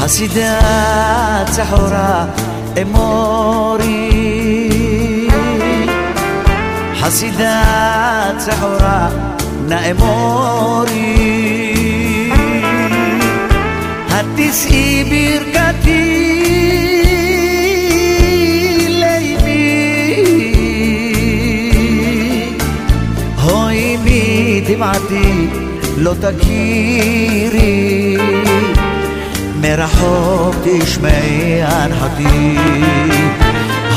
חסידת צחורה אמורי חסידת צחורה נאמורי התשאי ברכתי לימי הוי מדמעתי לא תכירי מרחוק תשמעי אנחתי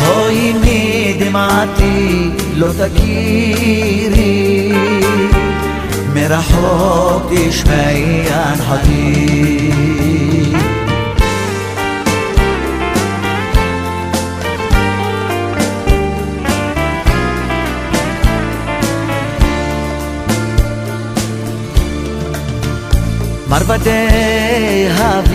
הוי מדמעתי לא תכירי. מרחוק תשמעי אנחתי Μ' αρέσει η καρδιά μου. Δεν μπορεί να μιλήσει για την καρδιά μου.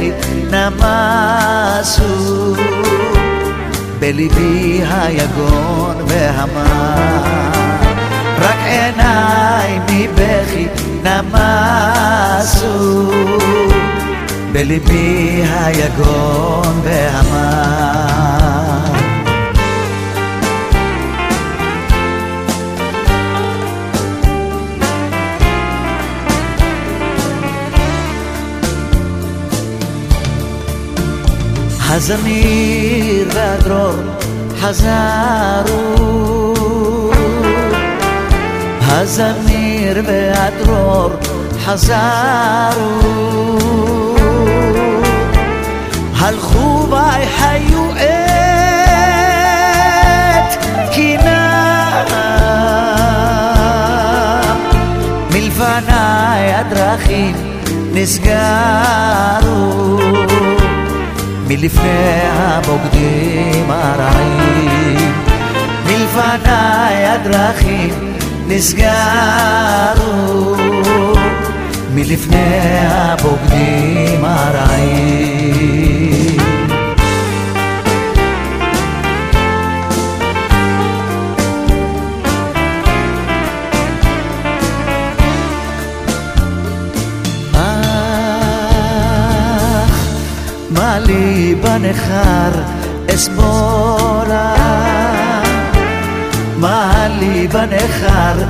Δεν να μάσου. בליבי היגון והמר. רק עיניי מבכי נמסו. בליבי היגון והמר. הזמיר חזרו הזמיר והדרור חזרו. הלכו ויחיו את קינם מלפניי הדרכים נסגרו. מלפני הבוגדים הרעים הדרכים נסגרו מלפני הבוגדים הרעים מה לי בנכר אסבולה מה לי בנכר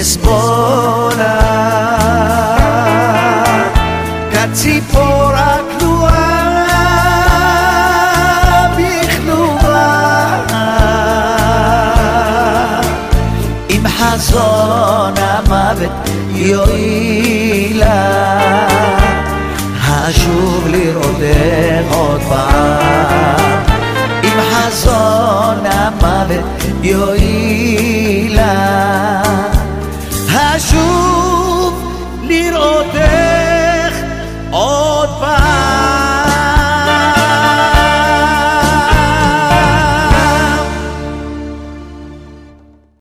אסבולה כציפור הכלואה בכלובה עם חזון המוות יועילה. אשוב לראותך עוד פעם. עם חזון המוות יועילה